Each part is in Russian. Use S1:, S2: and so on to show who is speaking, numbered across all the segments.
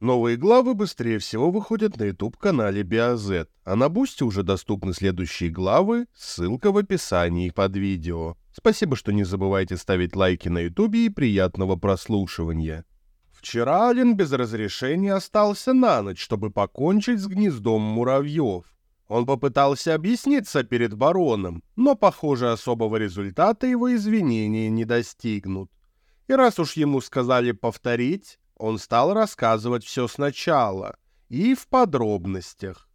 S1: Новые главы быстрее всего выходят на YouTube-канале BioZ, а на Бусте уже доступны следующие главы, ссылка в описании под видео. Спасибо, что не забывайте ставить лайки на YouTube и приятного прослушивания. Вчера Ален без разрешения остался на ночь, чтобы покончить с гнездом муравьев. Он попытался объясниться перед бароном, но, похоже, особого результата его извинения не достигнут. И раз уж ему сказали повторить, он стал рассказывать все сначала и в подробностях.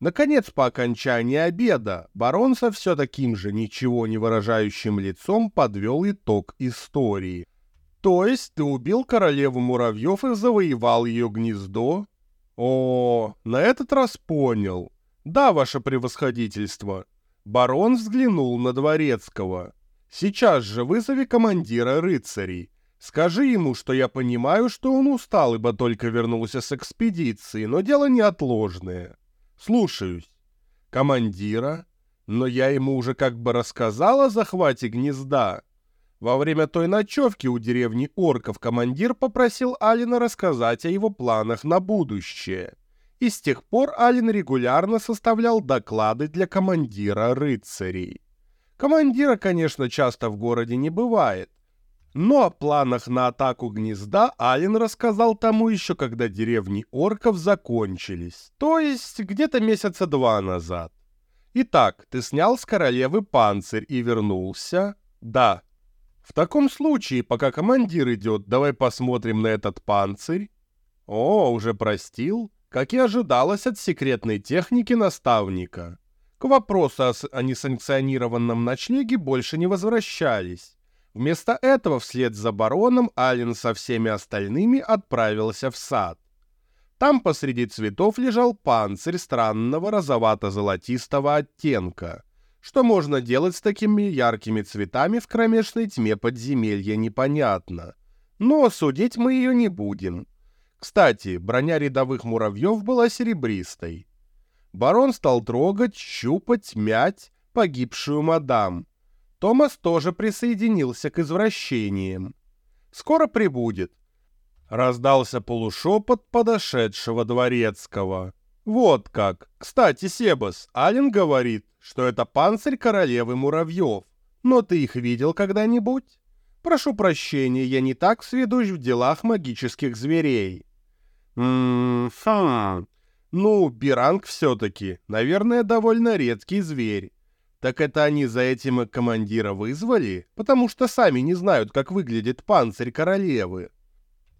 S1: Наконец, по окончании обеда, барон со все таким же ничего не выражающим лицом подвел итог истории. То есть ты убил королеву муравьев и завоевал ее гнездо? О, на этот раз понял. Да, ваше превосходительство. Барон взглянул на Дворецкого. Сейчас же вызови командира рыцарей. Скажи ему, что я понимаю, что он устал, ибо только вернулся с экспедиции, но дело неотложное. Слушаюсь. Командира? Но я ему уже как бы рассказал о захвате гнезда. Во время той ночевки у деревни Орков командир попросил Алина рассказать о его планах на будущее. И с тех пор Алин регулярно составлял доклады для командира рыцарей. Командира, конечно, часто в городе не бывает, но о планах на атаку гнезда Ален рассказал тому еще, когда деревни орков закончились, то есть где-то месяца два назад. Итак, ты снял с королевы панцирь и вернулся? Да. В таком случае, пока командир идет, давай посмотрим на этот панцирь. О, уже простил? Как и ожидалось от секретной техники наставника. К вопросу о, о несанкционированном ночлеге больше не возвращались. Вместо этого вслед за бароном Ален со всеми остальными отправился в сад. Там посреди цветов лежал панцирь странного розовато-золотистого оттенка. Что можно делать с такими яркими цветами в кромешной тьме подземелья, непонятно. Но судить мы ее не будем. Кстати, броня рядовых муравьев была серебристой. Барон стал трогать, щупать, мять погибшую мадам — Томас тоже присоединился к извращениям. «Скоро прибудет», — раздался полушепот подошедшего дворецкого. «Вот как. Кстати, Себас, Ален говорит, что это панцирь королевы муравьев. Но ты их видел когда-нибудь? Прошу прощения, я не так сведущ в делах магических зверей». «Ммм, Ну, биранг все-таки, наверное, довольно редкий зверь. Так это они за этим командира вызвали, потому что сами не знают, как выглядит панцирь королевы.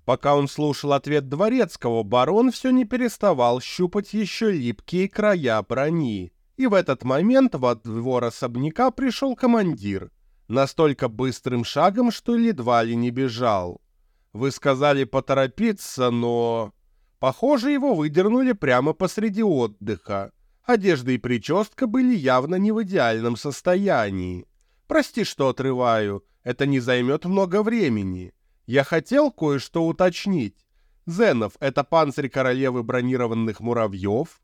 S1: Пока он слушал ответ дворецкого, барон все не переставал щупать еще липкие края брони. И в этот момент во двор особняка пришел командир. Настолько быстрым шагом, что едва ли не бежал. Вы сказали поторопиться, но... Похоже, его выдернули прямо посреди отдыха. Одежда и прическа были явно не в идеальном состоянии. Прости, что отрываю, это не займет много времени. Я хотел кое-что уточнить. Зенов — это панцирь королевы бронированных муравьев?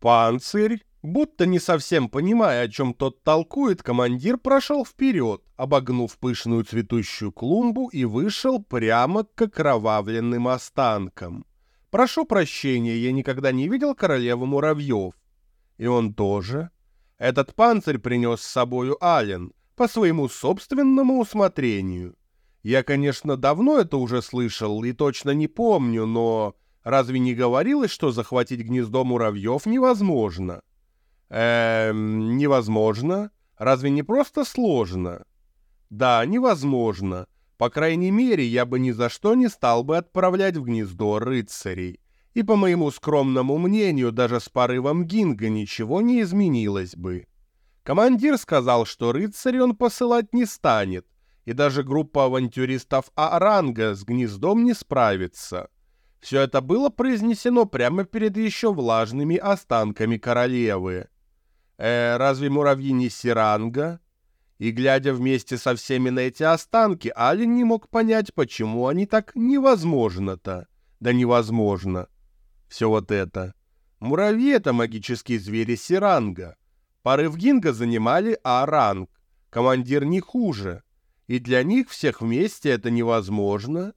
S1: Панцирь? Будто не совсем понимая, о чем тот толкует, командир прошел вперед, обогнув пышную цветущую клумбу и вышел прямо к окровавленным останкам. Прошу прощения, я никогда не видел королеву муравьев. И он тоже. Этот панцирь принес с собою Ален по своему собственному усмотрению. Я, конечно, давно это уже слышал и точно не помню, но разве не говорилось, что захватить гнездо муравьев невозможно? Эм, невозможно? Разве не просто сложно? Да, невозможно. По крайней мере, я бы ни за что не стал бы отправлять в гнездо рыцарей. И по моему скромному мнению, даже с порывом Гинга ничего не изменилось бы. Командир сказал, что рыцарей он посылать не станет, и даже группа авантюристов А-ранга с гнездом не справится. Все это было произнесено прямо перед еще влажными останками королевы. Э, разве муравьи не Сиранга? И, глядя вместе со всеми на эти останки, Ален не мог понять, почему они так невозможно-то. Да невозможно. Все вот это. Муравьи — это магические звери Сиранга. Порыв Гинга занимали А-ранг. Командир не хуже. И для них всех вместе это невозможно.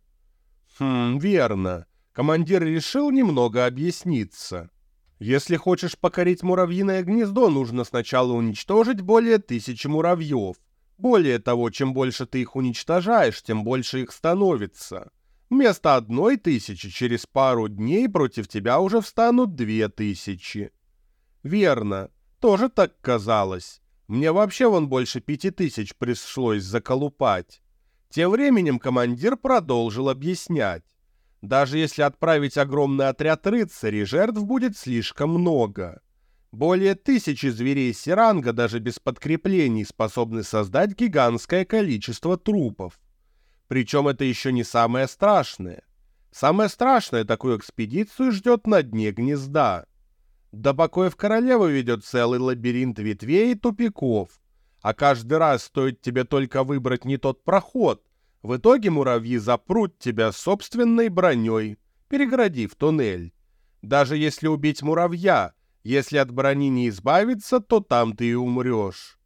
S1: Хм, верно. Командир решил немного объясниться. Если хочешь покорить муравьиное гнездо, нужно сначала уничтожить более тысячи муравьев. Более того, чем больше ты их уничтожаешь, тем больше их становится. Вместо одной тысячи через пару дней против тебя уже встанут две тысячи. Верно, тоже так казалось. Мне вообще вон больше пяти тысяч пришлось заколупать. Тем временем командир продолжил объяснять. Даже если отправить огромный отряд рыцарей, жертв будет слишком много. Более тысячи зверей Сиранга даже без подкреплений способны создать гигантское количество трупов. Причем это еще не самое страшное. Самое страшное такую экспедицию ждет на дне гнезда. До покоев королевы ведет целый лабиринт ветвей и тупиков. А каждый раз стоит тебе только выбрать не тот проход, в итоге муравьи запрут тебя собственной броней, перегородив туннель. Даже если убить муравья, если от брони не избавиться, то там ты и умрешь.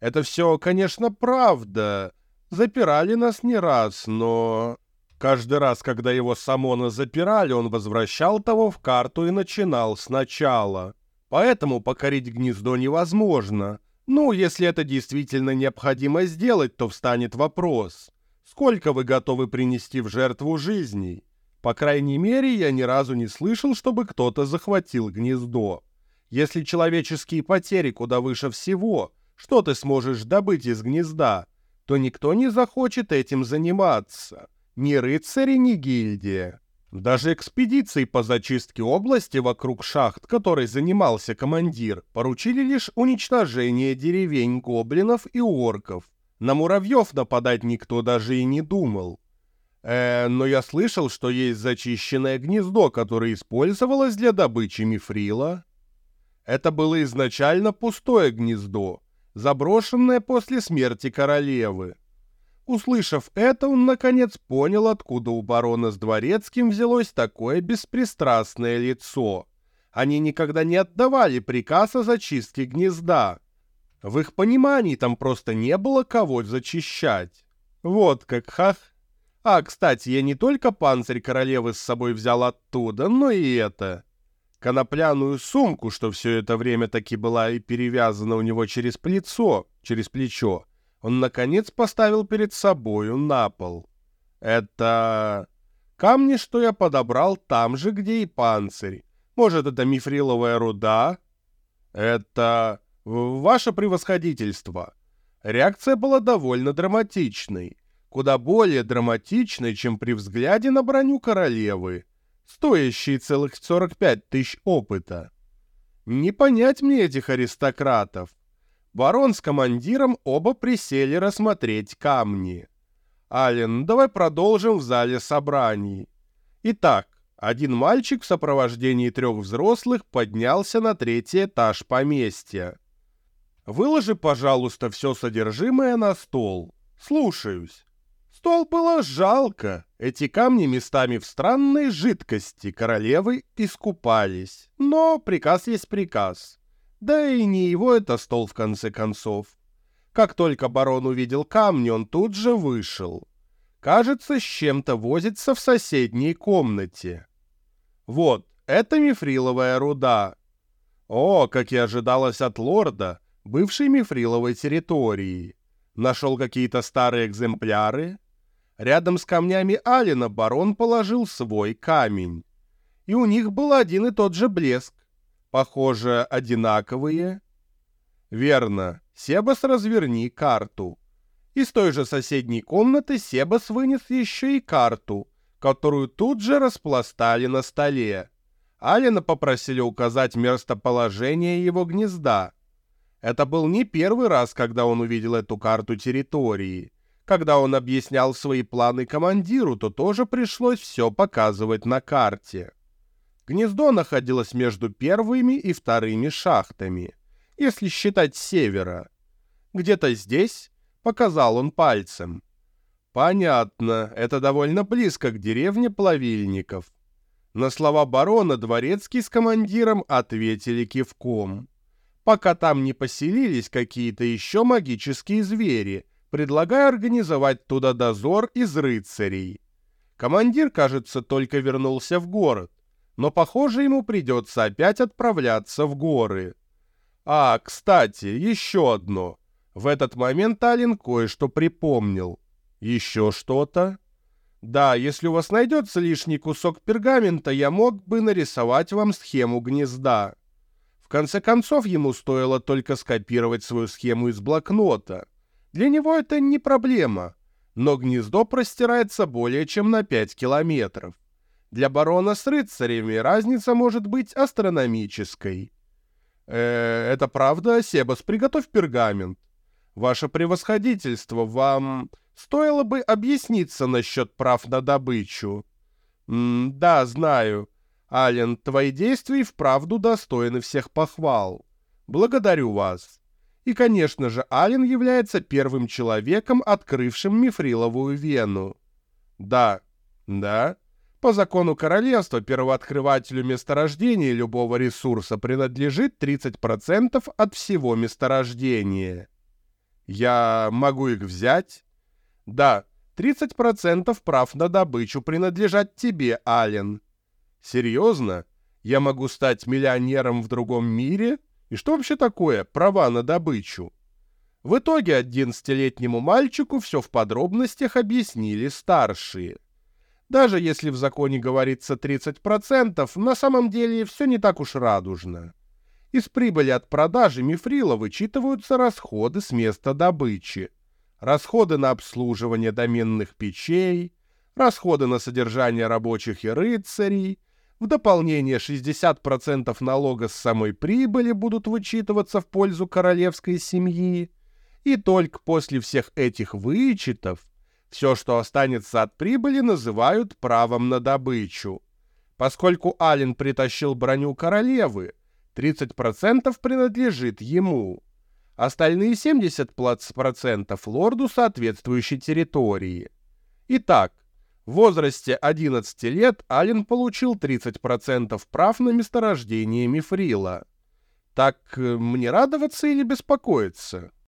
S1: Это все, конечно, правда. Запирали нас не раз, но... Каждый раз, когда его Самона запирали, он возвращал того в карту и начинал сначала. Поэтому покорить гнездо невозможно. Ну, если это действительно необходимо сделать, то встанет вопрос. Сколько вы готовы принести в жертву жизней? По крайней мере, я ни разу не слышал, чтобы кто-то захватил гнездо. Если человеческие потери куда выше всего, что ты сможешь добыть из гнезда, то никто не захочет этим заниматься. Ни рыцари, ни гильдия. Даже экспедиции по зачистке области вокруг шахт, которой занимался командир, поручили лишь уничтожение деревень гоблинов и орков, на муравьев нападать никто даже и не думал. Э, но я слышал, что есть зачищенное гнездо, которое использовалось для добычи мифрила. Это было изначально пустое гнездо, заброшенное после смерти королевы. Услышав это, он наконец понял, откуда у барона с дворецким взялось такое беспристрастное лицо. Они никогда не отдавали приказ о зачистке гнезда, в их понимании там просто не было кого зачищать. Вот как, хах. А, кстати, я не только панцирь королевы с собой взял оттуда, но и это. Конопляную сумку, что все это время таки была и перевязана у него через плечо, через плечо, он, наконец, поставил перед собою на пол. Это... Камни, что я подобрал там же, где и панцирь. Может, это мифриловая руда? Это... «Ваше превосходительство!» Реакция была довольно драматичной, куда более драматичной, чем при взгляде на броню королевы, стоящей целых 45 тысяч опыта. Не понять мне этих аристократов. Барон с командиром оба присели рассмотреть камни. Ален, давай продолжим в зале собраний. Итак, один мальчик в сопровождении трех взрослых поднялся на третий этаж поместья. Выложи, пожалуйста, все содержимое на стол. Слушаюсь. Стол было жалко. Эти камни местами в странной жидкости королевы искупались. Но приказ есть приказ. Да и не его это стол в конце концов. Как только барон увидел камни, он тут же вышел. Кажется, с чем-то возится в соседней комнате. Вот, это мифриловая руда. О, как и ожидалось от лорда, бывшей мифриловой территории. Нашел какие-то старые экземпляры. Рядом с камнями Алина барон положил свой камень. И у них был один и тот же блеск. Похоже, одинаковые. Верно. Себас, разверни карту. Из той же соседней комнаты Себас вынес еще и карту, которую тут же распластали на столе. Алина попросили указать местоположение его гнезда. Это был не первый раз, когда он увидел эту карту территории. Когда он объяснял свои планы командиру, то тоже пришлось все показывать на карте. Гнездо находилось между первыми и вторыми шахтами, если считать севера. Где-то здесь, показал он пальцем. Понятно, это довольно близко к деревне плавильников. На слова барона Дворецкий с командиром ответили кивком пока там не поселились какие-то еще магические звери, предлагая организовать туда дозор из рыцарей. Командир, кажется, только вернулся в город, но, похоже, ему придется опять отправляться в горы. А, кстати, еще одно. В этот момент Ален кое-что припомнил. Еще что-то? Да, если у вас найдется лишний кусок пергамента, я мог бы нарисовать вам схему гнезда. В конце концов, ему стоило только скопировать свою схему из блокнота. Для него это не проблема, но гнездо простирается более чем на 5 километров. Для барона с рыцарями разница может быть астрономической. Э, это правда, Себас, приготовь пергамент. Ваше превосходительство, вам стоило бы объясниться насчет прав на добычу. М да, знаю. Ален, твои действия вправду достойны всех похвал. Благодарю вас. И, конечно же, Ален является первым человеком, открывшим мифриловую вену. Да, да. По закону королевства первооткрывателю месторождения любого ресурса принадлежит 30% от всего месторождения. Я могу их взять? Да, 30% прав на добычу принадлежат тебе, Ален. Серьезно? Я могу стать миллионером в другом мире? И что вообще такое права на добычу? В итоге 11-летнему мальчику все в подробностях объяснили старшие. Даже если в законе говорится 30%, на самом деле все не так уж радужно. Из прибыли от продажи мифрила вычитываются расходы с места добычи, расходы на обслуживание доменных печей, расходы на содержание рабочих и рыцарей, в дополнение 60% налога с самой прибыли будут вычитываться в пользу королевской семьи, и только после всех этих вычетов все, что останется от прибыли, называют правом на добычу. Поскольку Ален притащил броню королевы, 30% принадлежит ему. Остальные 70% лорду соответствующей территории. Итак, в возрасте 11 лет Ален получил 30% прав на месторождение мифрила. Так э, мне радоваться или беспокоиться?